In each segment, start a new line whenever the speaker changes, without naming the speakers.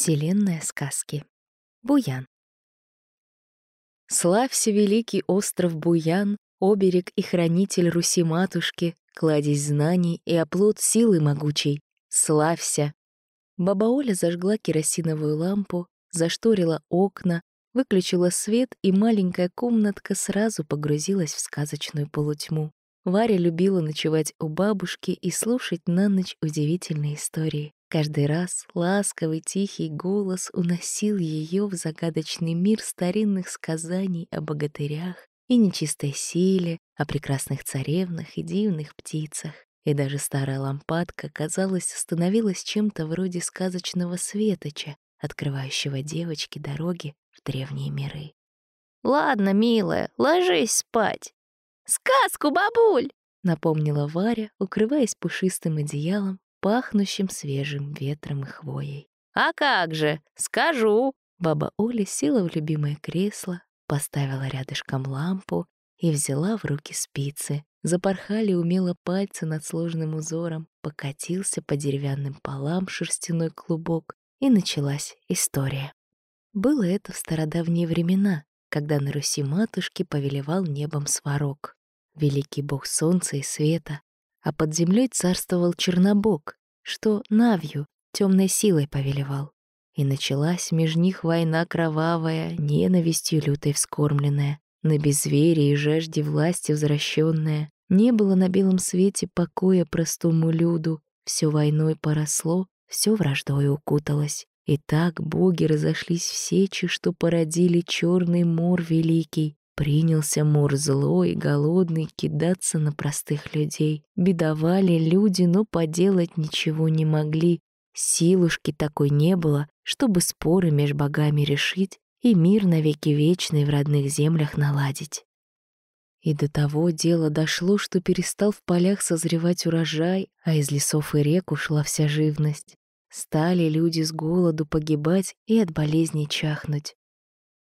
Вселенная сказки. Буян. Славься, великий остров Буян, оберег и хранитель Руси-матушки, кладезь знаний и оплот силы могучей. Славься! Баба Оля зажгла керосиновую лампу, зашторила окна, выключила свет, и маленькая комнатка сразу погрузилась в сказочную полутьму. Варя любила ночевать у бабушки и слушать на ночь удивительные истории. Каждый раз ласковый тихий голос уносил ее в загадочный мир старинных сказаний о богатырях и нечистой силе, о прекрасных царевнах и дивных птицах. И даже старая лампадка, казалось, становилась чем-то вроде сказочного светоча, открывающего девочке дороги в древние миры.
«Ладно, милая, ложись спать». «Сказку, бабуль!»
— напомнила Варя, укрываясь пушистым одеялом пахнущим свежим ветром и хвоей.
«А как же! Скажу!»
Баба Оля села в любимое кресло, поставила рядышком лампу и взяла в руки спицы. Запорхали умело пальцы над сложным узором, покатился по деревянным полам шерстяной клубок, и началась история. Было это в стародавние времена, когда на Руси матушки повелевал небом сварог, великий бог солнца и света, а под землей царствовал Чернобог, что Навью темной силой повелевал. И началась меж них война кровавая, ненавистью лютой вскормленная, на безверие и жажде власти возвращенная. Не было на белом свете покоя простому люду, все войной поросло, все враждой укуталось. И так боги разошлись в сечи, что породили черный мор великий, Принялся мур злой, голодный кидаться на простых людей. Бедовали люди, но поделать ничего не могли. Силушки такой не было, чтобы споры меж богами решить и мир навеки вечный в родных землях наладить. И до того дело дошло, что перестал в полях созревать урожай, а из лесов и рек ушла вся живность. Стали люди с голоду погибать и от болезней чахнуть.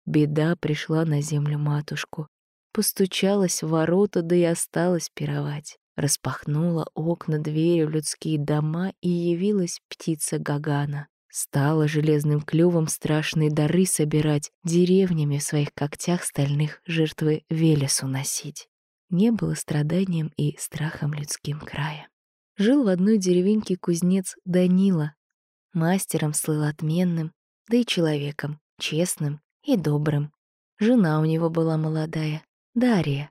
Беда пришла на землю матушку. Постучалась в ворота, да и осталась пировать. Распахнула окна, двери в людские дома, и явилась птица Гагана. Стала железным клювом страшные дары собирать, деревнями в своих когтях стальных жертвы Велесу носить. Не было страданием и страхом людским края. Жил в одной деревеньке кузнец Данила. Мастером слыл отменным, да и человеком, честным и добрым. Жена у него была молодая, Дарья.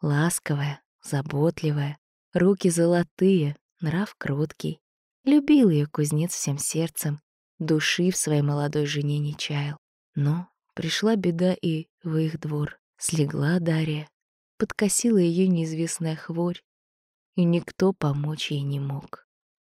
Ласковая, заботливая, руки золотые, нрав кроткий. Любил ее кузнец всем сердцем, души в своей молодой жене не чаял. Но пришла беда и в их двор. Слегла Дарья, подкосила ее неизвестная хворь, и никто помочь ей не мог.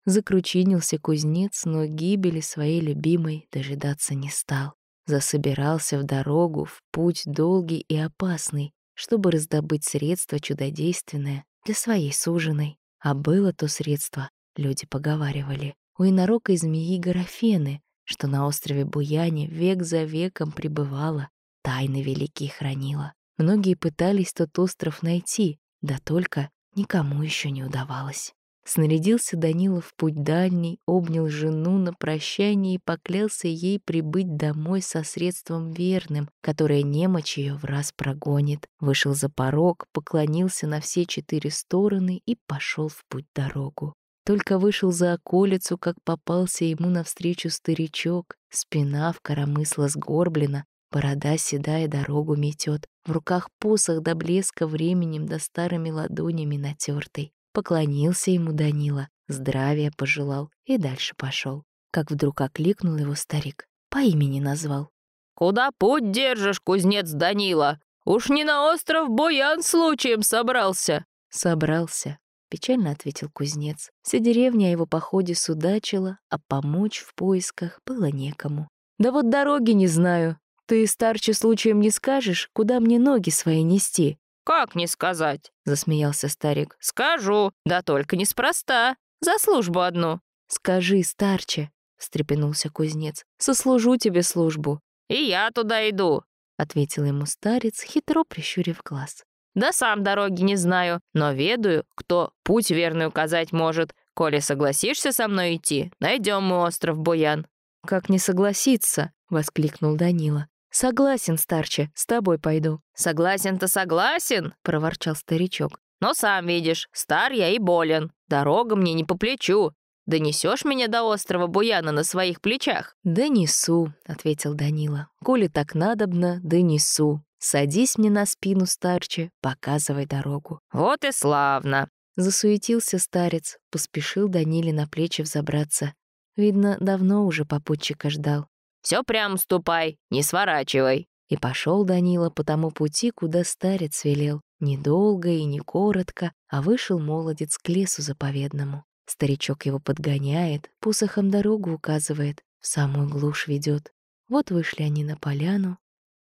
Закручинился кузнец, но гибели своей любимой дожидаться не стал засобирался в дорогу, в путь долгий и опасный, чтобы раздобыть средство чудодейственное для своей суженой. А было то средство, люди поговаривали, у инорокой змеи Графены, что на острове Буяне век за веком пребывала, тайны великие хранила. Многие пытались тот остров найти, да только никому еще не удавалось. Снарядился Данила в путь дальний, обнял жену на прощание и поклялся ей прибыть домой со средством верным, которое немочь ее в раз прогонит. Вышел за порог, поклонился на все четыре стороны и пошел в путь дорогу. Только вышел за околицу, как попался ему навстречу старичок, спина в коромысла сгорблена, борода седая дорогу метет, в руках посох до блеска временем да старыми ладонями натертый. Поклонился ему Данила, здравия пожелал и дальше пошел. Как вдруг окликнул его старик, по имени назвал.
«Куда путь держишь, кузнец Данила? Уж не на остров Боян случаем собрался?»
«Собрался», — печально ответил кузнец. Вся деревня о его походе судачила, а помочь в поисках было некому. «Да вот дороги не знаю. Ты, старче, случаем не скажешь, куда мне ноги свои нести?»
«Как не сказать?» — засмеялся старик. «Скажу, да только неспроста. За службу одну».
«Скажи, старче», — встрепенулся кузнец. «Сослужу тебе службу».
«И я туда иду», —
ответил ему старец, хитро прищурив глаз.
«Да сам дороги не знаю, но ведаю, кто путь верный указать может. Коли согласишься со мной идти, найдем мы остров Буян».
«Как не согласиться?» — воскликнул Данила. «Согласен, старче, с тобой пойду».
«Согласен-то согласен», — проворчал старичок. «Но сам видишь, стар я и болен. Дорога мне не по плечу. Донесешь меня до острова Буяна на своих плечах?»
«Донесу», — ответил Данила. «Коли так надобно, донесу. Садись мне на спину, старче, показывай дорогу».
«Вот и славно!»
Засуетился старец, поспешил Даниле на плечи взобраться. Видно, давно уже попутчика ждал.
Все прям ступай, не сворачивай».
И пошел Данила по тому пути, куда старец велел. Недолго и не коротко, а вышел молодец к лесу заповедному. Старичок его подгоняет, посохом дорогу указывает, в самую глушь ведет. Вот вышли они на поляну.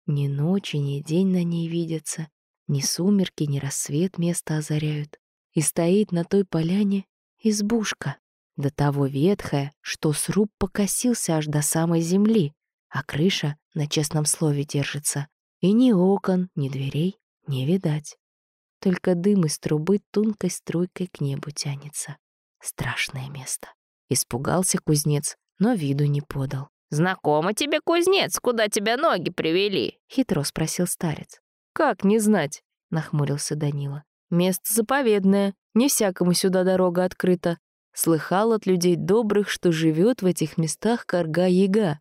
Ни ночи, ни день на ней видятся, ни сумерки, ни рассвет место озаряют. И стоит на той поляне избушка, до того ветхая, что сруб покосился аж до самой земли, а крыша на честном слове держится. И ни окон, ни дверей не видать. Только дым из трубы тонкой струйкой к небу тянется. Страшное место. Испугался кузнец, но виду не подал.
«Знакомо тебе, кузнец, куда тебя ноги привели?»
— хитро спросил старец. «Как не знать?» — нахмурился Данила. «Место заповедное, не всякому сюда дорога открыта. Слыхал от людей добрых, что живет в этих местах корга-яга.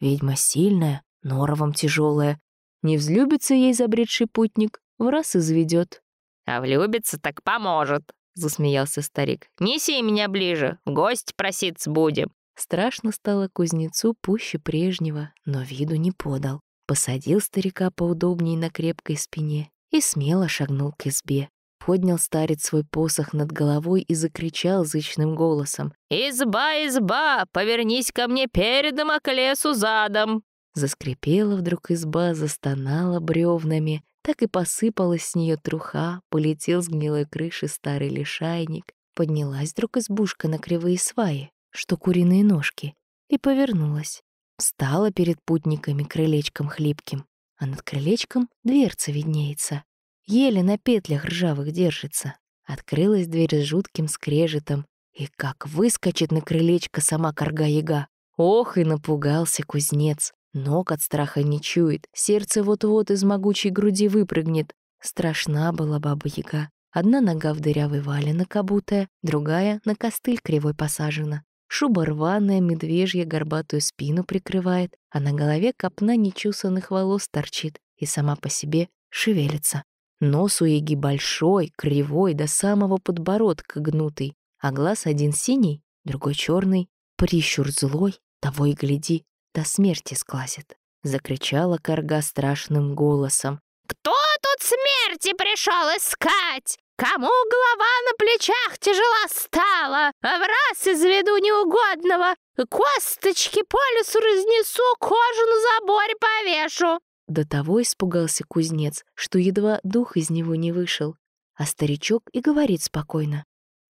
Ведьма сильная, норовом тяжелая. Не взлюбится ей забредший путник, в раз изведет.
«А влюбится, так поможет», — засмеялся старик. «Неси меня ближе, в гости проситься будем».
Страшно стало кузнецу пуще прежнего, но виду не подал. Посадил старика поудобнее на крепкой спине и смело шагнул к избе. Поднял старец свой посох над головой и закричал зычным голосом.
«Изба, изба, повернись ко мне передом, а к лесу задом!»
Заскрипела вдруг изба, застонала бревнами, так и посыпалась с нее труха, полетел с гнилой крыши старый лишайник. Поднялась вдруг избушка на кривые сваи, что куриные ножки, и повернулась. Встала перед путниками крылечком хлипким, а над крылечком дверца виднеется. Еле на петлях ржавых держится. Открылась дверь с жутким скрежетом, и как выскочит на крылечко сама корга-яга. Ох, и напугался кузнец. Ног от страха не чует, сердце вот-вот из могучей груди выпрыгнет. Страшна была баба-яга. Одна нога в дырявой валенок обутая, другая на костыль кривой посажена. Шуба рваная, медвежья горбатую спину прикрывает, а на голове копна нечесанных волос торчит и сама по себе шевелится. Нос у яги большой, кривой, до самого подбородка гнутый, а глаз один синий, другой черный, прищур злой, того и гляди, до смерти скласит. Закричала корга страшным голосом.
«Кто тут смерти пришел искать? Кому голова на плечах тяжела стала? А в раз из виду неугодного косточки по лесу разнесу, кожу на заборе повешу!»
До того испугался кузнец, что едва дух из него не вышел. А старичок и говорит спокойно.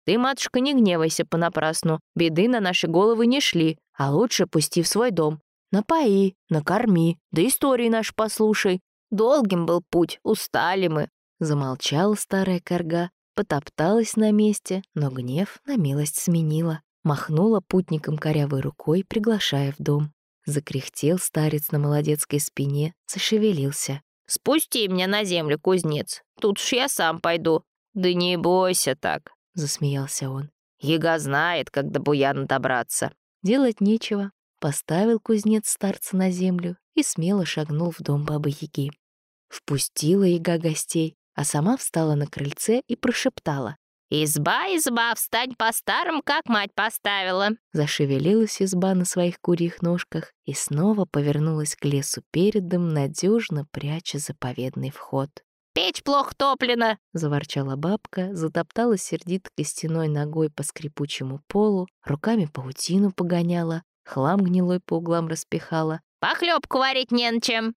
«Ты, матушка, не гневайся понапрасну. Беды на наши головы не шли, а лучше пусти в свой дом. Напои, накорми, да истории наши послушай. Долгим был путь, устали мы».
Замолчала старая корга, потопталась на месте, но гнев на милость сменила. Махнула путником корявой рукой, приглашая в дом. Закряхтел старец на молодецкой спине, зашевелился.
«Спусти меня на землю, кузнец. Тут уж я сам пойду. Да не бойся так», — засмеялся он. «Яга знает, как до буяна добраться».
Делать нечего. Поставил кузнец старца на землю и смело шагнул в дом бабы-яги. Впустила яга гостей, а сама встала на крыльце и прошептала.
«Изба, изба, встань по-старому, как мать поставила!»
Зашевелилась изба на своих курьих ножках и снова повернулась к лесу передом, надежно пряча заповедный вход.
«Печь плохо топлена!»
— заворчала бабка, затоптала сердито костяной ногой по скрипучему полу, руками паутину погоняла, хлам гнилой по углам распихала.
«Похлебку варить не на чем!»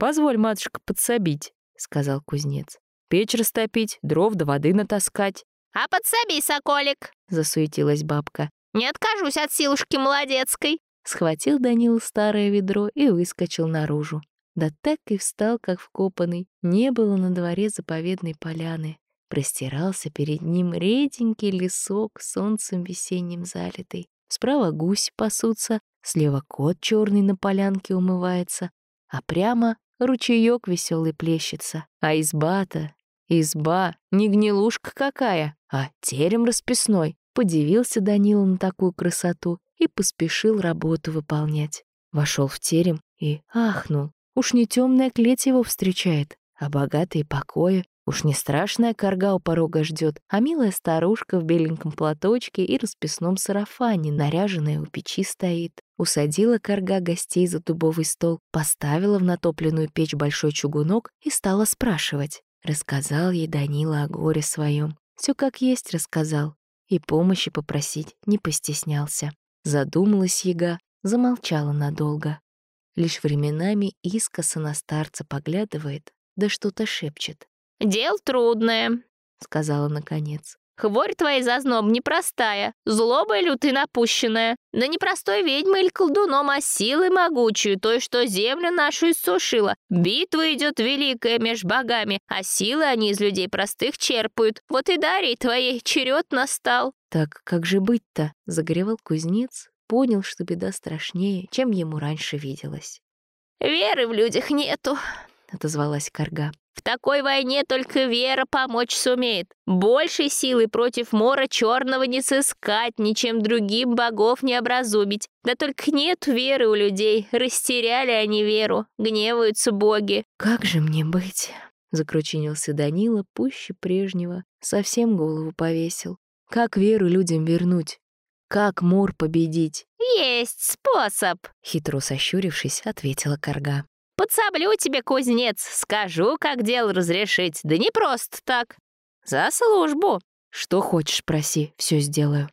«Позволь, матушка, подсобить», — сказал кузнец. «Печь растопить, дров до воды натаскать».
«А подсоби, соколик!»
— засуетилась бабка.
«Не откажусь от силушки молодецкой!»
Схватил Данил старое ведро и выскочил наружу. Да так и встал, как вкопанный. Не было на дворе заповедной поляны. Простирался перед ним реденький лесок, солнцем весенним залитый. Справа гусь пасутся, Слева кот черный на полянке умывается, а прямо ручеек веселый плещется. А изба-то, изба, не гнилушка какая, а терем расписной. Подивился Данила на такую красоту и поспешил работу выполнять. Вошел в терем и ахнул. Уж не темная клеть его встречает, а богатые покои. Уж не страшная корга у порога ждет, а милая старушка в беленьком платочке и расписном сарафане, наряженная у печи стоит. Усадила корга гостей за дубовый стол, поставила в натопленную печь большой чугунок и стала спрашивать. Рассказал ей Данила о горе своем. Все как есть рассказал. И помощи попросить не постеснялся. Задумалась яга, замолчала надолго. Лишь временами искоса на старца поглядывает, да что-то шепчет.
«Дел трудное», —
сказала наконец.
«Хворь твоя зазноб непростая, злоба лютой напущенная, да не простой ведьмой или колдуном, а силой могучую, той, что землю нашу иссушила. Битва идет великая меж богами, а силы они из людей простых черпают. Вот и Дарьей твоей черед настал».
«Так как же быть-то?» — загоревал кузнец, понял, что беда страшнее, чем ему раньше виделось.
«Веры в людях нету», — отозвалась Карга. В такой войне только вера помочь сумеет. Большей силы против мора черного не сыскать, ничем другим богов не образумить. Да только нет веры у людей. Растеряли они веру, гневаются боги.
«Как же мне быть?» — закручинился Данила пуще прежнего. Совсем голову повесил. «Как веру людям вернуть? Как мор победить?»
«Есть способ!»
— хитро сощурившись, ответила Карга.
Подсоблю тебе, кузнец, скажу, как дело разрешить. Да не просто так. За службу.
Что хочешь, проси, все сделаю.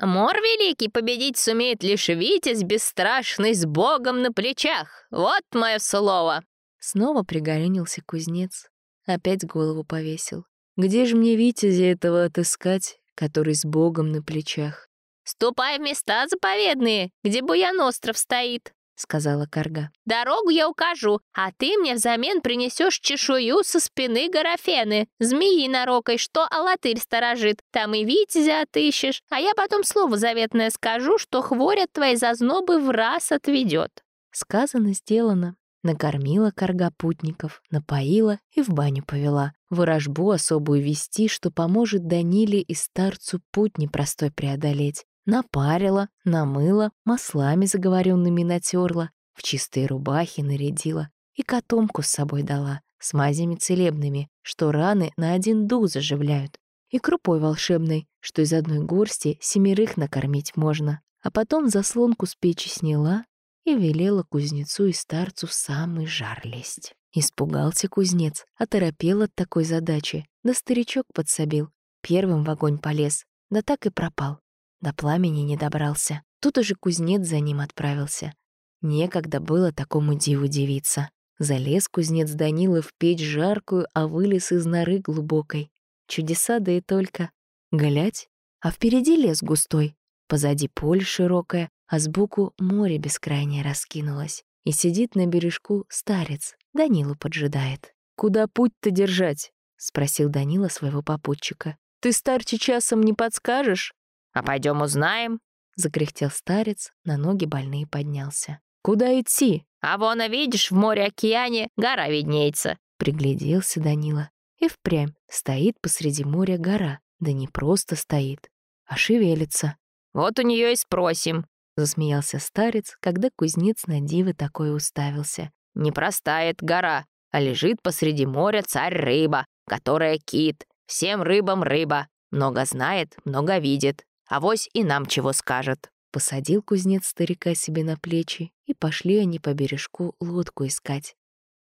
Мор великий победить сумеет лишь Витязь бесстрашный с Богом на плечах. Вот мое слово.
Снова пригорюнился кузнец. Опять голову повесил. Где же мне Витязя этого отыскать, который с Богом на плечах?
Ступай в места заповедные, где Буян остров стоит
сказала Карга.
«Дорогу я укажу, а ты мне взамен принесешь чешую со спины Гарафены, змеи нарокой, что Алатырь сторожит. Там и Витязя отыщешь, а я потом слово заветное скажу, что хворь от твоей зазнобы в раз отведет».
Сказано, сделано. Накормила карга путников, напоила и в баню повела. Ворожбу особую вести, что поможет Даниле и старцу путь непростой преодолеть. Напарила, намыла, маслами заговоренными натерла, в чистые рубахи нарядила и котомку с собой дала, с мазями целебными, что раны на один дух заживляют, и крупой волшебной, что из одной горсти семерых накормить можно. А потом заслонку с печи сняла и велела кузнецу и старцу в самый жар лезть. Испугался кузнец, оторопел от такой задачи, да старичок подсобил. Первым в огонь полез, да так и пропал. До пламени не добрался. Тут уже кузнец за ним отправился. Некогда было такому диву дивиться. Залез кузнец Данила в печь жаркую, а вылез из норы глубокой. Чудеса да и только. Глядь, а впереди лес густой. Позади поле широкое, а сбоку море бескрайнее раскинулось. И сидит на бережку старец, Данилу поджидает. «Куда путь-то держать?» — спросил Данила своего попутчика. «Ты, старче, часом не подскажешь?»
«А пойдем узнаем», —
закряхтел старец, на ноги больные поднялся. «Куда идти?»
«А вон, а видишь, в море-океане гора виднеется», —
пригляделся Данила. И впрямь стоит посреди моря гора, да не просто стоит, а шевелится.
«Вот у нее и спросим», —
засмеялся старец, когда кузнец на диво такое уставился.
«Не простая эта гора, а лежит посреди моря царь-рыба, которая кит. Всем рыбам рыба. Много знает, много видит. Авось и нам чего скажет».
Посадил кузнец старика себе на плечи, и пошли они по бережку лодку искать.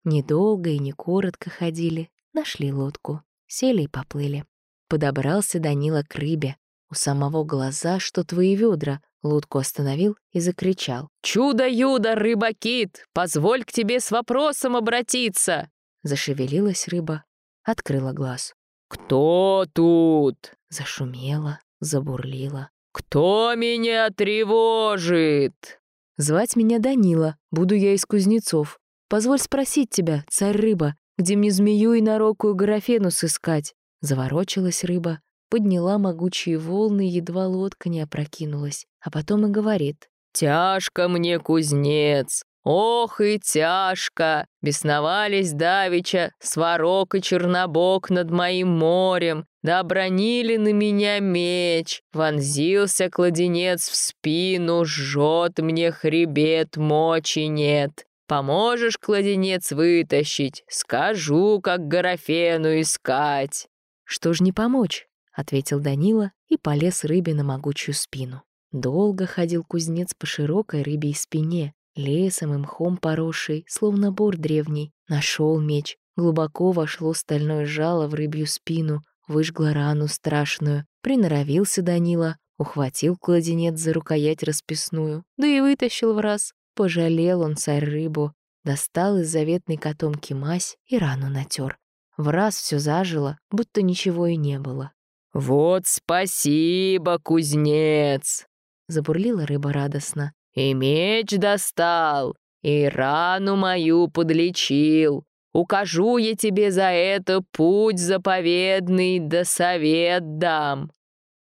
Недолго и не коротко ходили, нашли лодку, сели и поплыли. Подобрался Данила к рыбе. У самого глаза, что твои ведра, лодку остановил и закричал.
«Чудо-юдо, рыба-кит! Позволь к тебе с вопросом обратиться!»
Зашевелилась рыба, открыла глаз.
«Кто тут?»
Зашумела, забурлила.
«Кто меня тревожит?»
«Звать меня Данила, буду я из кузнецов. Позволь спросить тебя, царь-рыба, где мне змею и нарокую графену сыскать?» Заворочилась рыба, подняла могучие волны, едва лодка не опрокинулась, а потом и говорит.
«Тяжко мне, кузнец, ох и тяжко! Бесновались давеча сварок и чернобок над моим морем, да обронили на меня меч, вонзился кладенец в спину, жжет мне хребет, мочи нет. Поможешь кладенец вытащить, скажу, как Графену искать».
«Что ж не помочь?» — ответил Данила и полез рыбе на могучую спину. Долго ходил кузнец по широкой рыбьей спине, лесом и мхом поросший, словно бор древний. Нашел меч, глубоко вошло стальное жало в рыбью спину, выжгло рану страшную. Приноровился Данила, ухватил кладенец за рукоять расписную, да и вытащил в раз. Пожалел он царь рыбу, достал из заветной котомки мазь и рану натер. В раз все зажило, будто ничего и не было.
«Вот спасибо, кузнец!»
Забурлила рыба радостно.
«И меч достал, и рану мою подлечил. Укажу я тебе за это путь заповедный, да совет дам.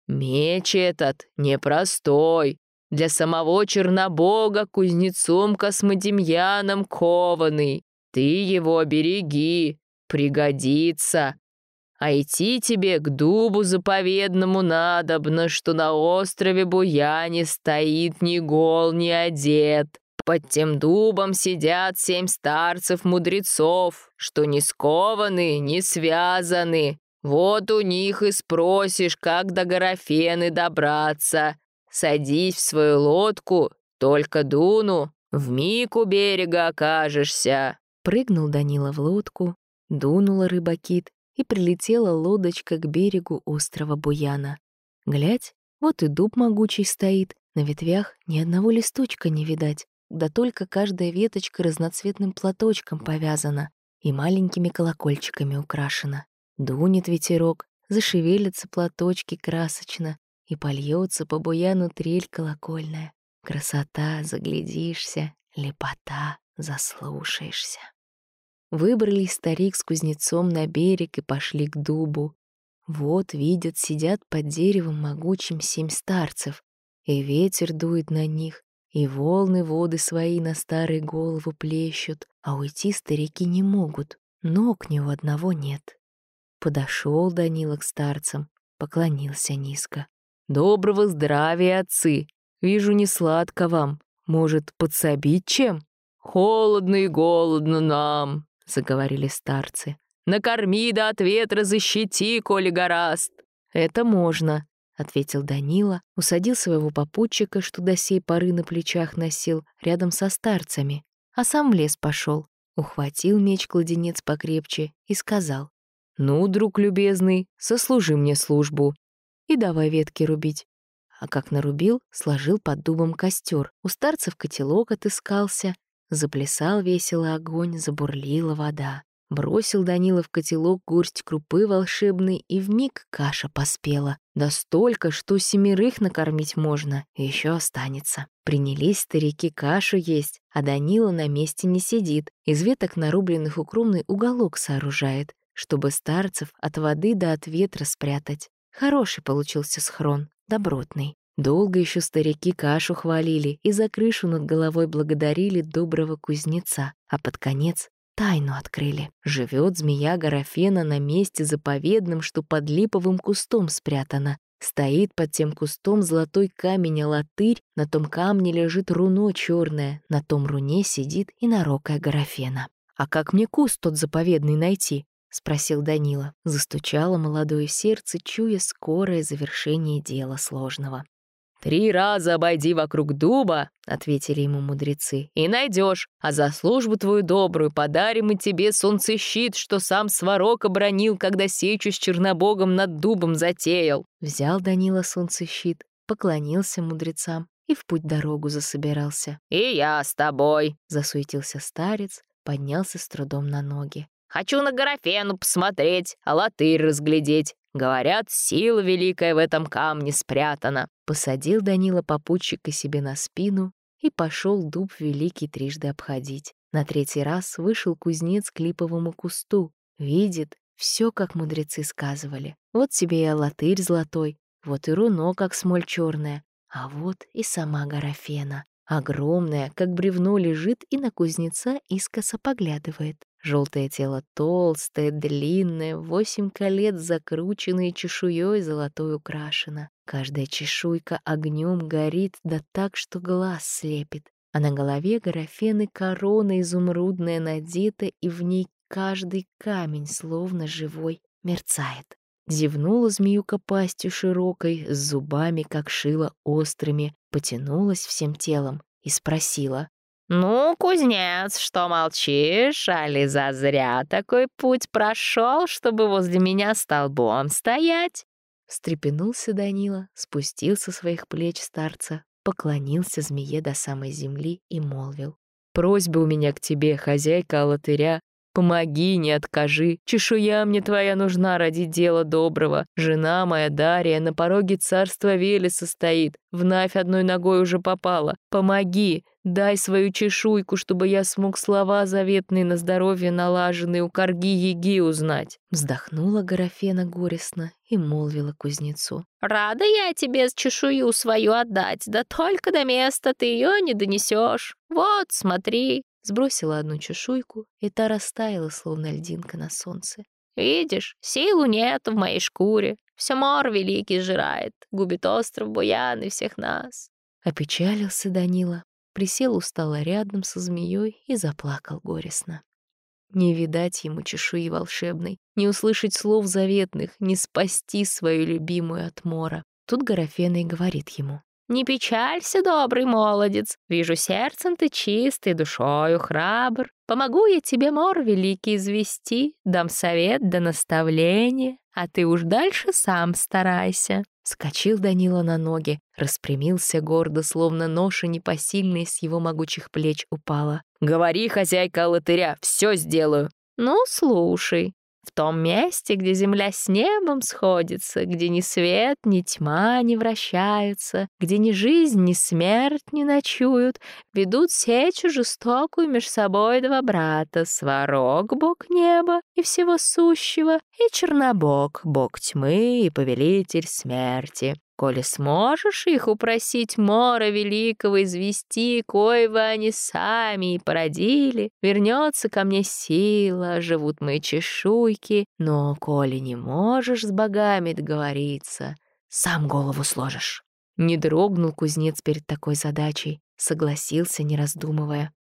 Меч этот непростой, для самого Чернобога кузнецом Космодемьяном кованый. Ты его береги, пригодится. А идти тебе к дубу заповедному надобно, что на острове Буяне стоит ни гол, ни одет. Под тем дубом сидят семь старцев-мудрецов, что не скованы, не связаны. Вот у них и спросишь, как до Графены добраться. Садись в свою лодку, только дуну, вмиг у берега окажешься».
Прыгнул Данила в лодку, дунула рыбакит и прилетела лодочка к берегу острова Буяна. Глядь, вот и дуб могучий стоит, на ветвях ни одного листочка не видать, да только каждая веточка разноцветным платочком повязана и маленькими колокольчиками украшена. Дунет ветерок, зашевелятся платочки красочно, и польется по буяну трель колокольная. Красота, заглядишься, лепота, заслушаешься. Выбрались старик с кузнецом на берег и пошли к дубу. Вот, видят, сидят под деревом могучим семь старцев, и ветер дует на них, и волны воды свои на старые голову плещут, а уйти старики не могут, ног ни у одного нет. Подошел Данила к старцам, поклонился низко. «Доброго здравия, отцы! Вижу, не сладко вам. Может, подсобить чем?» «Холодно и голодно нам», — заговорили старцы. «Накорми да от ветра защити, коли гораст». «Это можно», — ответил Данила, усадил своего попутчика, что до сей поры на плечах носил, рядом со старцами, а сам в лес пошел, ухватил меч-кладенец покрепче и сказал, «Ну, друг любезный, сослужи мне службу и давай ветки рубить. А как нарубил, сложил под дубом костер. У старцев котелок отыскался. Заплясал весело огонь, забурлила вода. Бросил Данила в котелок горсть крупы волшебной, и вмиг каша поспела. Да столько, что семерых накормить можно, еще останется. Принялись старики кашу есть, а Данила на месте не сидит. Из веток нарубленных укромный уголок сооружает, чтобы старцев от воды да от ветра спрятать. Хороший получился схрон, добротный. Долго еще старики кашу хвалили и за крышу над головой благодарили доброго кузнеца, а под конец тайну открыли. Живет змея Графена на месте заповедном, что под липовым кустом спрятана. Стоит под тем кустом золотой камень латырь, на том камне лежит руно черное, на том руне сидит и нарокая Графена. А как мне куст тот заповедный найти? — спросил Данила. Застучало молодое сердце, чуя скорое завершение дела сложного. «Три раза обойди вокруг дуба», — ответили ему мудрецы, — «и найдешь, а за службу твою добрую подарим мы тебе солнцещит, что сам Сварог обронил, когда сечу с Чернобогом над дубом затеял». Взял Данила солнцещит, поклонился мудрецам и в путь дорогу засобирался.
«И я с тобой», —
засуетился старец, поднялся с трудом на ноги.
Хочу на Графену посмотреть, а латырь разглядеть. Говорят, сила великая в этом камне спрятана».
Посадил Данила попутчика себе на спину и пошел дуб великий трижды обходить. На третий раз вышел кузнец к липовому кусту. Видит, все, как мудрецы сказывали. Вот тебе и алатырь золотой, вот и руно, как смоль черная, а вот и сама Гарафена. Огромная, как бревно, лежит и на кузнеца искоса поглядывает. Желтое тело толстое, длинное, восемь колец закрученные чешуей золотой украшено. Каждая чешуйка огнем горит, да так, что глаз слепит. А на голове графены корона изумрудная надета, и в ней каждый камень, словно живой, мерцает. Зевнула змеюка пастью широкой, с зубами, как шила острыми, потянулась всем телом и спросила.
«Ну, кузнец, что молчишь? Али зазря такой путь прошел, чтобы возле меня столбом стоять?»
Встрепенулся Данила, спустился с своих плеч старца, поклонился змее до самой земли и молвил. «Просьба у меня к тебе, хозяйка Алатыря, Помоги, не откажи. Чешуя мне твоя нужна ради дела доброго. Жена моя Дарья на пороге царства Велеса стоит. В Навь одной ногой уже попала. Помоги, дай свою чешуйку, чтобы я смог слова заветные на здоровье налаженные у корги-яги узнать». Вздохнула Графена горестно и молвила кузнецу.
«Рада я тебе чешую свою отдать, да только до места ты ее не донесешь. Вот, смотри,
Сбросила одну чешуйку, и та растаяла, словно льдинка на солнце.
«Видишь, силу нет в моей шкуре. Все мор великий жирает, губит остров Буян и всех нас».
Опечалился Данила, присел устало рядом со змеей и заплакал горестно. Не видать ему чешуи волшебной, не услышать слов заветных, не спасти свою любимую от мора. Тут Графена и говорит ему.
Не печалься, добрый молодец. Вижу, сердцем ты чистый, душою храбр. Помогу я тебе, мор великий, извести, дам совет да наставление, а ты уж дальше сам старайся».
Скочил Данила на ноги, распрямился гордо, словно ноша непосильная с его могучих плеч упала.
«Говори, хозяйка латыря, все сделаю!»
«Ну, слушай, в том месте, где земля с небом сходится, где ни свет, ни тьма не вращаются, где ни жизнь, ни смерть не ночуют, ведут сечу жестокую меж собой два брата, Сварог, бог неба и всего сущего, и Чернобог, бог тьмы и повелитель смерти. Коли сможешь их упросить Мора Великого извести, коего они сами и породили, вернется ко мне сила, живут мои чешуйки, но коли не можешь с богами договориться, сам голову сложишь».
Не дрогнул кузнец перед такой задачей, согласился, не раздумывая.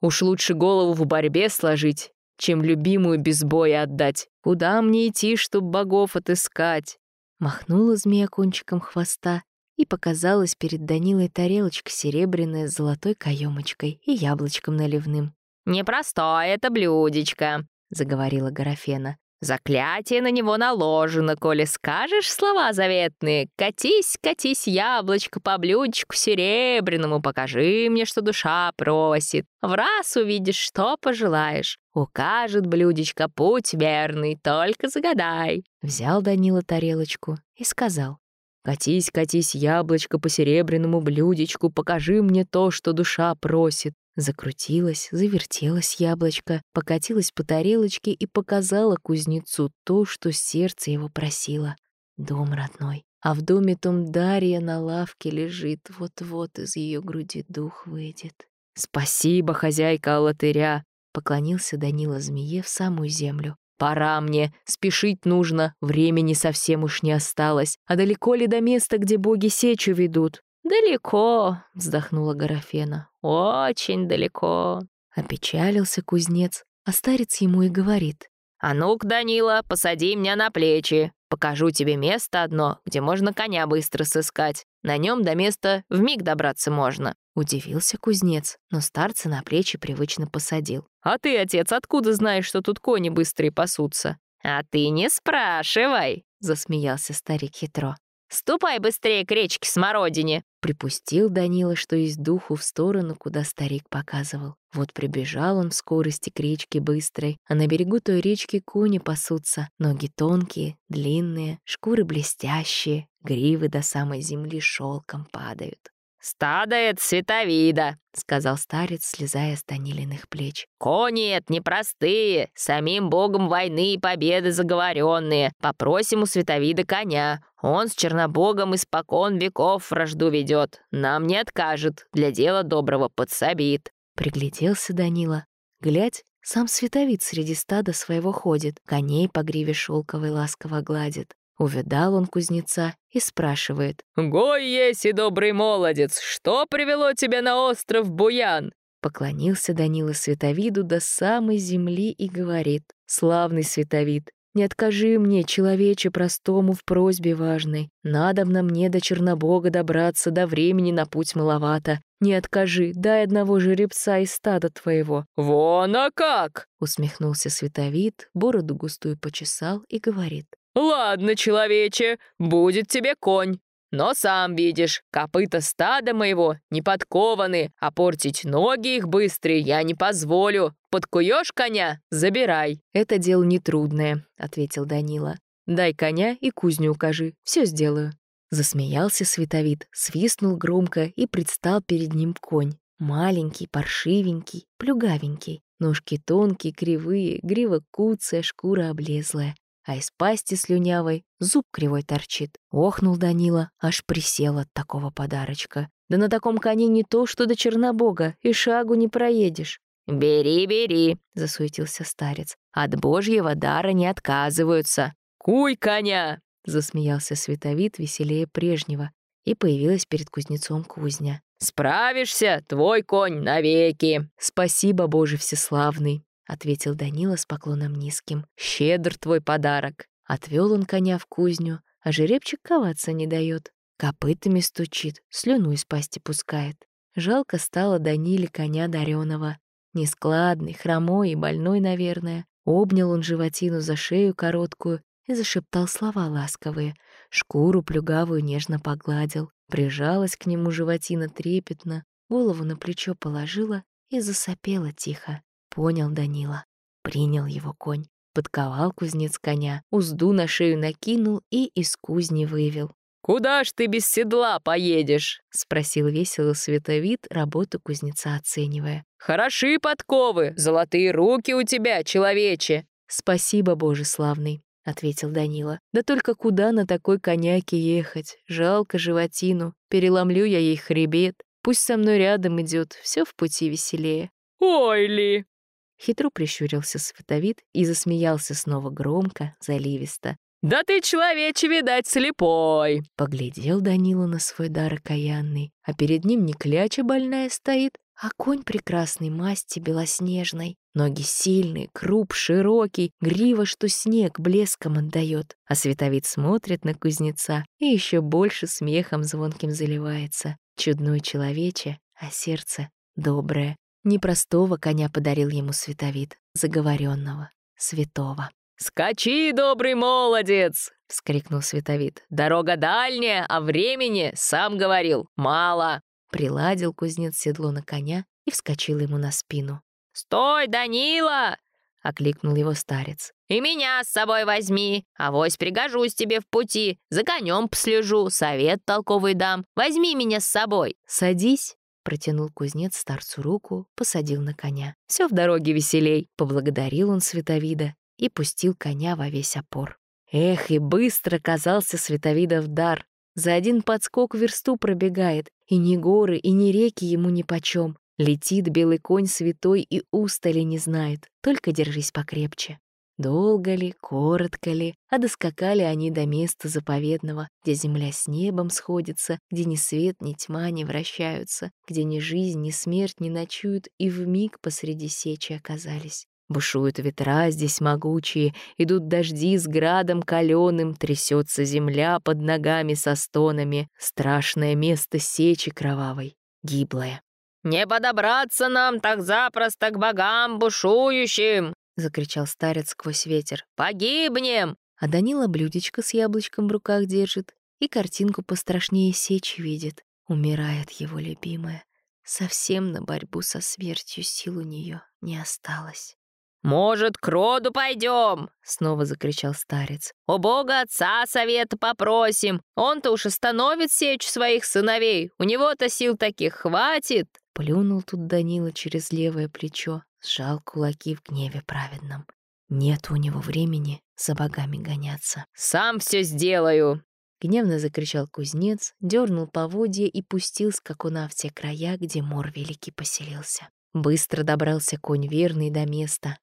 «Уж лучше голову в борьбе сложить, чем любимую без боя отдать. Куда мне идти, чтоб богов отыскать?
Махнула змея кончиком хвоста, и показалась перед Данилой тарелочка серебряная с золотой каемочкой и яблочком наливным.
«Непростое это блюдечко», — заговорила Графена. Заклятие на него наложено, коли скажешь слова заветные. Катись, катись, яблочко по блюдечку серебряному, покажи мне, что душа просит. В раз увидишь, что пожелаешь. Укажет блюдечко путь верный, только загадай.
Взял Данила тарелочку и сказал.
Катись, катись, яблочко по серебряному блюдечку, покажи мне то, что душа просит.
Закрутилось, завертелось яблочко, покатилось по тарелочке и показало кузнецу то, что сердце его просило. Дом родной. А в доме том Дарья на лавке лежит, вот-вот из ее груди дух выйдет.
«Спасибо, хозяйка Алатыря!»
— поклонился Данила змее в самую землю.
«Пора мне, спешить нужно, времени совсем уж не осталось. А далеко ли до места, где боги сечу ведут?»
«Далеко», — вздохнула Графена. «Очень далеко».
Опечалился кузнец, а старец ему и говорит.
«А ну-ка, Данила, посади меня на плечи. Покажу тебе место одно, где можно коня быстро сыскать. На нем до места вмиг добраться можно».
Удивился кузнец, но старца на плечи привычно посадил.
«А ты, отец, откуда знаешь, что тут кони быстрые пасутся?» «А ты не спрашивай», — засмеялся старик хитро. «Ступай быстрее к речке Смородине!»
Припустил Данила, что из духу в сторону, куда старик показывал. Вот прибежал он в скорости к речке быстрой, а на берегу той речки куни пасутся. Ноги тонкие, длинные, шкуры блестящие, гривы до самой земли шелком падают.
«Стадо — это световида», — сказал старец, слезая с Данилиных плеч. «Кони — это непростые, самим богом войны и победы заговоренные. Попросим у световида коня. Он с чернобогом испокон веков вражду ведет. Нам не откажет, для дела доброго подсобит».
Пригляделся Данила. Глядь, сам световид среди стада своего ходит, коней по гриве шелковой ласково гладит. Увидал он кузнеца и спрашивает.
«Гой есть и добрый молодец, что привело тебя на остров Буян?»
Поклонился Данила световиду до самой земли и говорит. «Славный световид, не откажи мне, человече простому, в просьбе важной. Надобно мне до Чернобога добраться, до времени на путь маловато. Не откажи, дай одного жеребца из стада твоего».
«Вон, а как!»
— усмехнулся световид, бороду густую почесал и говорит.
«Ладно, человече, будет тебе конь. Но сам видишь, копыта стада моего не подкованы, а портить ноги их быстрые я не позволю. Подкуешь коня — забирай».
«Это дело нетрудное», — ответил Данила. «Дай коня и кузню укажи, все сделаю». Засмеялся световид, свистнул громко и предстал перед ним конь. Маленький, паршивенький, плюгавенький. Ножки тонкие, кривые, грива куцая, шкура облезлая а из пасти слюнявой зуб кривой торчит. Охнул Данила, аж присел от такого подарочка. Да на таком коне не то, что до Чернобога, и шагу не проедешь.
«Бери, бери», —
засуетился старец. «От божьего дара не отказываются».
«Куй коня!»
— засмеялся световид веселее прежнего, и появилась перед кузнецом кузня.
«Справишься, твой конь навеки!»
«Спасибо, Боже всеславный!» Ответил Данила с поклоном низким. «Щедр твой подарок!» Отвел он коня в кузню, а жеребчик коваться не дает. Копытами стучит, слюну из пасти пускает. Жалко стало Даниле коня дареного. Нескладный, хромой и больной, наверное. Обнял он животину за шею короткую и зашептал слова ласковые. Шкуру плюгавую нежно погладил. Прижалась к нему животина трепетно, голову на плечо положила и засопела тихо. Понял Данила. Принял его конь. Подковал кузнец коня, узду на шею накинул и из кузни вывел.
«Куда ж ты без седла поедешь?»
— спросил весело световид, работу кузнеца оценивая.
«Хороши подковы, золотые руки у тебя, человече!»
«Спасибо, Боже славный!» — ответил Данила. «Да только куда на такой коняке ехать? Жалко животину. Переломлю я ей хребет. Пусть со мной рядом идет, все в пути веселее».
«Ой ли!»
Хитро прищурился световид и засмеялся снова громко, заливисто.
«Да ты, человече, видать, слепой!»
Поглядел Данила на свой дар окаянный, а перед ним не кляча больная стоит, а конь прекрасной масти белоснежной. Ноги сильные, круп широкий, грива, что снег блеском отдает. А световид смотрит на кузнеца и еще больше смехом звонким заливается. Чудной человече, а сердце доброе. Непростого коня подарил ему световид, заговоренного, святого.
«Скачи, добрый молодец!» — вскрикнул световид. «Дорога дальняя, а времени, сам говорил, мало!»
Приладил кузнец седло на коня и вскочил ему на спину.
«Стой, Данила!» — окликнул его старец. «И меня с собой возьми, авось пригожусь тебе в пути, за конем послежу, совет толковый дам, возьми меня с собой».
«Садись», Протянул кузнец старцу руку, посадил на коня. Все в дороге веселей. Поблагодарил он Световида и пустил коня во весь опор. Эх, и быстро казался Световидов дар. За один подскок версту пробегает, и ни горы, и ни реки ему нипочем. Летит белый конь святой и устали не знает, только держись покрепче. Долго ли, коротко ли, а доскакали они до места заповедного, где земля с небом сходится, где ни свет, ни тьма не вращаются, где ни жизнь, ни смерть не ночуют и вмиг посреди сечи оказались. Бушуют ветра здесь могучие, идут дожди с градом каленым, трясется земля под ногами со стонами, страшное место сечи кровавой, гиблое.
«Не подобраться нам так запросто к богам бушующим!»
Закричал старец сквозь ветер.
«Погибнем!»
А Данила блюдечко с яблочком в руках держит и картинку пострашнее сечь видит. Умирает его любимая. Совсем на борьбу со смертью сил у нее не осталось.
«Может, к роду пойдем?» — снова закричал старец. «У бога отца совета попросим. Он-то уж остановит сечь своих сыновей. У него-то сил таких хватит!»
Плюнул тут Данила через левое плечо, сжал кулаки в гневе праведном. Нет у него времени за богами гоняться.
«Сам все сделаю!»
Гневно закричал кузнец, дернул поводья и пустил скакуна в те края, где мор великий поселился. Быстро добрался конь верный до места.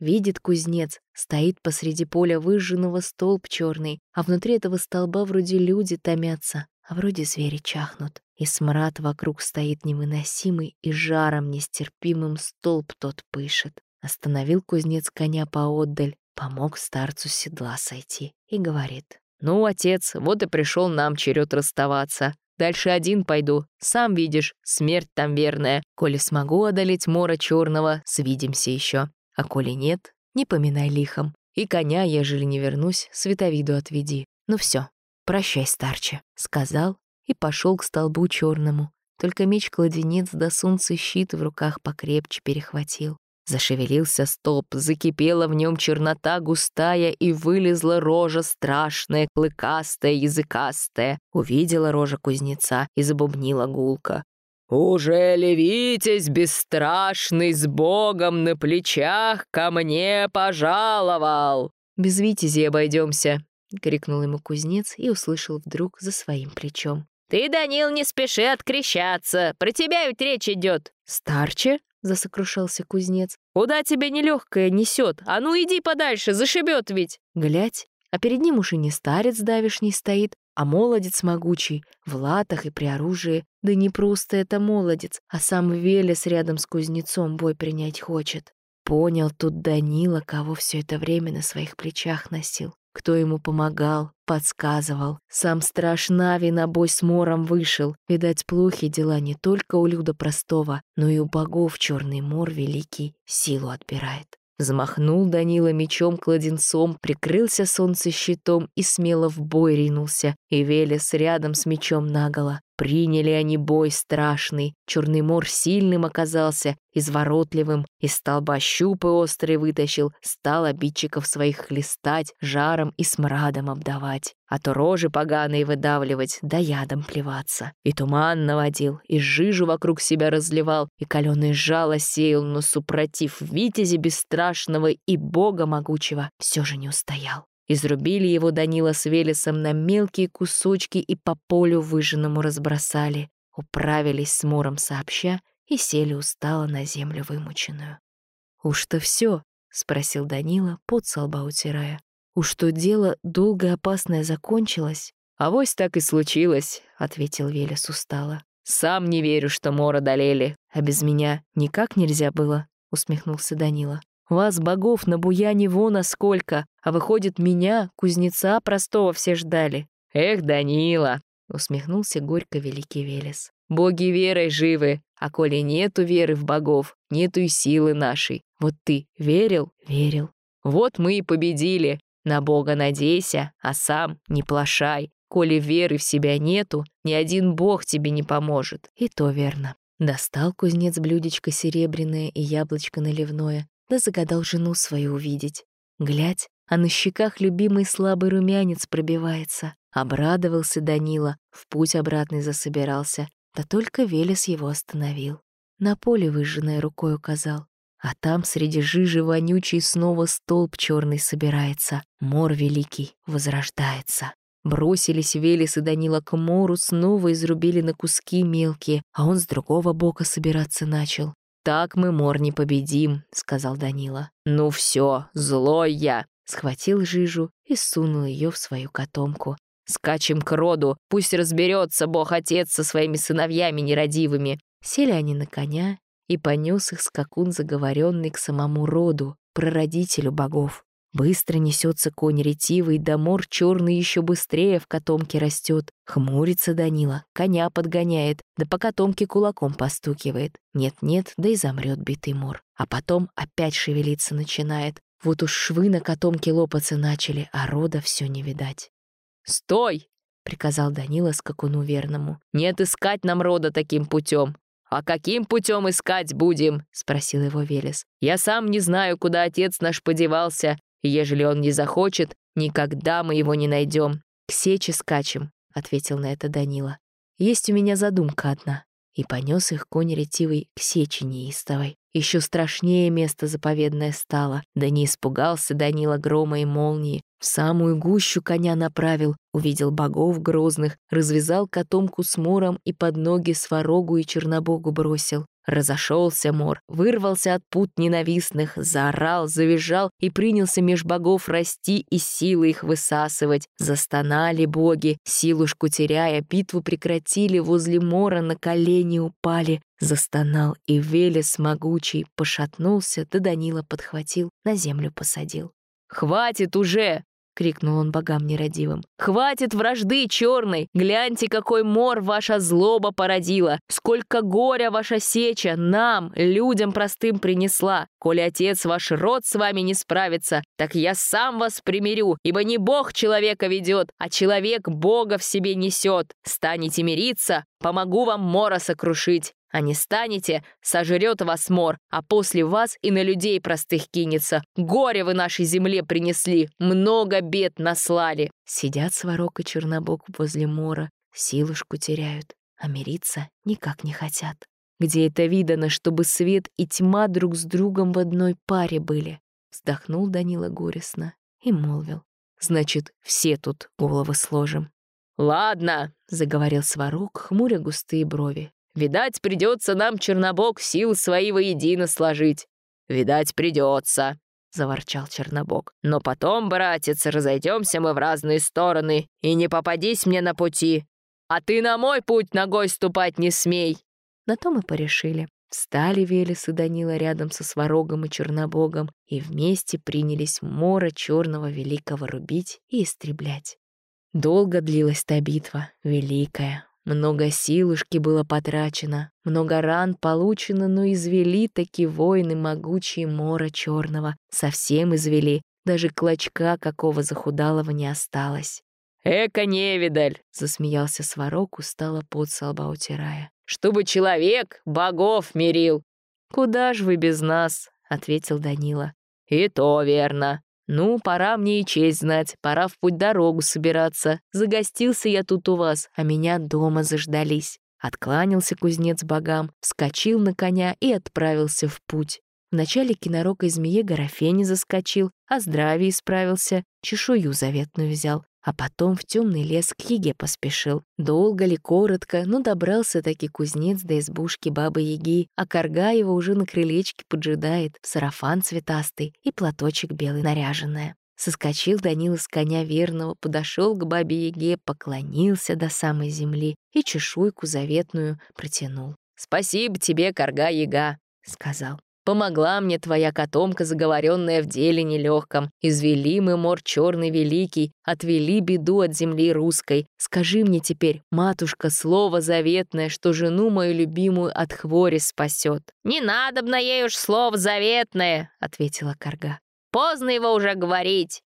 Видит кузнец, стоит посреди поля выжженного столб черный, а внутри этого столба вроде люди томятся, а вроде звери чахнут. И смрад вокруг стоит невыносимый, и жаром нестерпимым столб тот пышет. Остановил кузнец коня поотдаль, помог старцу седла сойти и говорит.
«Ну, отец, вот и пришел нам черед расставаться. Дальше один пойду. Сам видишь, смерть там верная. Коли смогу одолеть мора черного, свидимся еще. А коли нет, не поминай лихом. И коня, ежели не вернусь, световиду отведи. Ну все, прощай, старче», — сказал и пошел к столбу черному. Только меч-кладенец до солнца щит в руках покрепче перехватил. Зашевелился столб, закипела в нем чернота густая, и вылезла рожа страшная, клыкастая, языкастая. Увидела рожа кузнеца и забубнила гулко. «Уже ли бесстрашный с Богом на плечах ко мне пожаловал?» «Без Витязи обойдемся», — крикнул ему кузнец и услышал вдруг за своим плечом. «Ты, Данил, не спеши открещаться, про тебя ведь речь идет. «Старче?» — засокрушался кузнец. «Куда тебя нелегкое несет? А ну иди подальше, зашибет ведь!» Глядь, а перед ним уж и не старец давишний стоит, а молодец могучий, в латах и при оружии. Да не просто это молодец, а сам Велес рядом с кузнецом бой принять хочет. Понял тут Данила, кого все это время на своих плечах носил кто ему помогал, подсказывал. Сам страж Нави на бой с Мором вышел. Видать, плохи дела не только у Люда простого, но и у богов черный мор великий силу отбирает. Взмахнул Данила мечом-кладенцом, прикрылся солнце щитом и смело в бой ринулся, и Велес рядом с мечом наголо. Приняли они бой страшный. Черный мор сильным оказался, изворотливым. Из столба щупы острые вытащил, стал обидчиков своих хлестать, жаром и смрадом обдавать. А то рожи поганые выдавливать, да ядом плеваться. И туман наводил, и жижу вокруг себя разливал, и каленое жало сеял, но супротив витязи бесстрашного и бога могучего все же не устоял. Изрубили его Данила с Велесом на мелкие кусочки и по полю выжженному разбросали. Управились с Муром сообща и сели устало на землю вымученную. «Уж-то все?» — спросил Данила, под солба утирая. «Уж то дело долго опасное закончилось?» «Авось так и случилось», — ответил Велес устало. «Сам не верю, что Мора долели, а без меня никак нельзя было», — усмехнулся Данила. Вас, богов, на буяне вон а сколько, а выходит, меня, кузнеца простого, все ждали. Эх, Данила, усмехнулся горько великий Велес. Боги верой живы, а коли нету веры в богов, нету и силы нашей. Вот ты верил? Верил. Вот мы и победили. На бога надейся, а сам не плашай. Коли веры в себя нету, ни один бог тебе не поможет. И то верно. Достал кузнец блюдечко серебряное и яблочко наливное, да загадал жену свою увидеть. Глядь, а на щеках любимый слабый румянец пробивается. Обрадовался Данила, в путь обратный засобирался, да только Велес его остановил. На поле выжженной рукой указал. А там среди жижи вонючей снова столб черный собирается. Мор великий возрождается. Бросились Велес и Данила к мору, снова изрубили на куски мелкие, а он с другого бока собираться начал. «Так мы мор не победим», — сказал Данила. «Ну все, злой я!» Схватил жижу и сунул ее в свою котомку. «Скачем к роду, пусть разберется Бог-отец со своими сыновьями нерадивыми». Сели они на коня, и понес их скакун заговоренный к самому роду, прародителю богов. Быстро несется конь ретивый, да мор черный еще быстрее в котомке растет. Хмурится Данила, коня подгоняет, да по котомке кулаком постукивает. Нет-нет, да и замрет битый мор. А потом опять шевелиться начинает. Вот уж швы на котомке лопаться начали, а рода все не видать. «Стой!» — приказал Данила скакуну верному. «Не отыскать нам рода таким путем. «А каким путем искать будем?» — спросил его Велес. «Я сам не знаю, куда отец наш подевался, ежели он не захочет, никогда мы его не найдем. К сече скачем», — ответил на это Данила. «Есть у меня задумка одна». И понес их конь ретивый к сече неистовой. Еще страшнее место заповедное стало, да не испугался Данила грома и молнии. В самую гущу коня направил, увидел богов грозных, развязал котомку с мором и под ноги сварогу и чернобогу бросил. Разошелся мор, вырвался от пут ненавистных, заорал, завизжал и принялся меж богов расти и силы их высасывать. Застонали боги, силушку теряя, битву прекратили, возле мора на колени упали. Застонал и Велес могучий, пошатнулся, да Данила подхватил, на землю посадил. «Хватит уже!» Крикнул он богам нерадивым. «Хватит вражды черной! Гляньте, какой мор ваша злоба породила! Сколько горя ваша сеча нам, людям простым, принесла! Коли отец ваш род с вами не справится, так я сам вас примирю, ибо не бог человека ведет, а человек бога в себе несет. Станете мириться, помогу вам мора сокрушить. А не станете, сожрет вас мор, а после вас и на людей простых кинется. Горе вы нашей земле принесли, много бед наслали. Сидят Сварог и Чернобог возле мора, силушку теряют, а мириться никак не хотят. Где это видано, чтобы свет и тьма друг с другом в одной паре были? Вздохнул Данила горестно и молвил. Значит, все тут головы сложим. «Ладно», — заговорил Сварог, хмуря густые брови. Видать, придется нам, Чернобог, сил свои воедино сложить. Видать, придется, заворчал Чернобог. Но потом, братец, разойдемся мы в разные стороны, и не попадись мне на пути. А ты на мой путь ногой ступать не смей. На то мы порешили. Встали Велес и Данила рядом со Сварогом и Чернобогом и вместе принялись мора черного великого рубить и истреблять. Долго длилась та битва, великая, много силушки было потрачено, много ран получено, но извели таки воины могучие мора черного. Совсем извели, даже клочка какого захудалого не осталось. «Эка невидаль!» — засмеялся Сварог, устало под солба утирая. «Чтобы человек богов мирил!» «Куда ж вы без нас?» — ответил Данила. «И то верно. «Ну, пора мне и честь знать, пора в путь дорогу собираться. Загостился я тут у вас, а меня дома заждались». Откланялся кузнец богам, вскочил на коня и отправился в путь. Вначале кинорог змее Горофени заскочил, о здравии справился, чешую заветную взял, а потом в темный лес к Еге поспешил. Долго ли, коротко, но добрался таки кузнец до избушки бабы-яги, а корга его уже на крылечке поджидает, в сарафан цветастый и платочек белый наряженная. Соскочил Данила с коня верного, подошел к бабе-яге, поклонился до самой земли и чешуйку заветную протянул. «Спасибо тебе, корга-яга», — сказал. Помогла мне твоя котомка, заговоренная в деле нелегком. Извели мы мор черный великий, отвели беду от земли русской. Скажи мне теперь, матушка, слово заветное, что жену мою любимую от хвори спасет.
«Не надо б на ей уж слово заветное», — ответила Карга. «Поздно его уже говорить».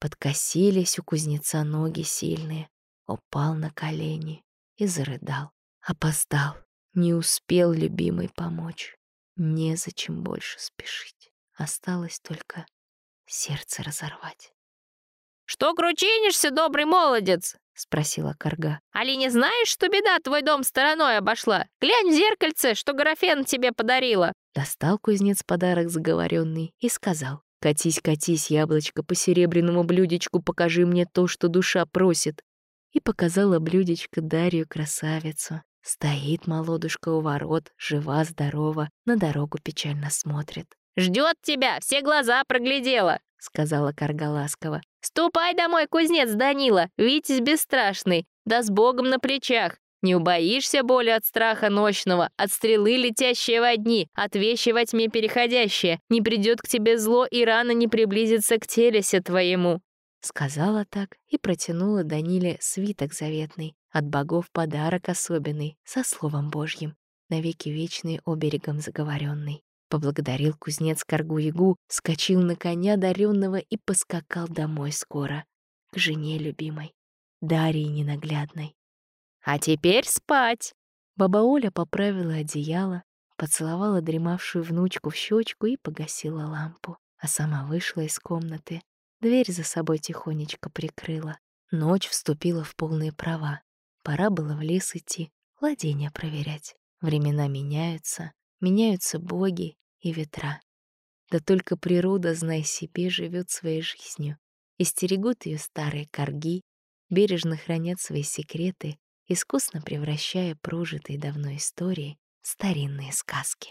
Подкосились у кузнеца ноги сильные. Упал на колени и зарыдал. Опоздал, не успел любимый помочь. Незачем больше спешить. Осталось только сердце разорвать.
«Что кручинишься, добрый молодец?» — спросила Карга. «Али не знаешь, что беда твой дом стороной обошла? Глянь в зеркальце, что графен тебе подарила!»
Достал кузнец подарок заговоренный и сказал. «Катись, катись, яблочко, по серебряному блюдечку покажи мне то, что душа просит». И показала блюдечко Дарью красавицу. Стоит молодушка у ворот, жива-здорова, на дорогу печально смотрит.
«Ждет тебя, все глаза проглядела», — сказала Карга ласково. «Ступай домой, кузнец Данила, Витязь бесстрашный, да с Богом на плечах. Не убоишься боли от страха ночного, от стрелы, летящие во дни, от вещи во тьме переходящие. Не придет к тебе зло, и рано не приблизится к телесе твоему».
Сказала так и протянула Даниле свиток заветный. От богов подарок особенный, со словом Божьим, навеки вечный оберегом заговоренный. Поблагодарил кузнец Каргу-Ягу, скочил на коня даренного и поскакал домой скоро, к жене любимой, Дарье ненаглядной.
«А теперь спать!»
Баба Оля поправила одеяло, поцеловала дремавшую внучку в щечку и погасила лампу, а сама вышла из комнаты. Дверь за собой тихонечко прикрыла. Ночь вступила в полные права. Пора было в лес идти, владения проверять. Времена меняются, меняются боги и ветра. Да только природа, знай себе, живет своей жизнью. И стерегут ее старые корги, бережно хранят свои секреты, искусно превращая прожитые давно истории в старинные сказки.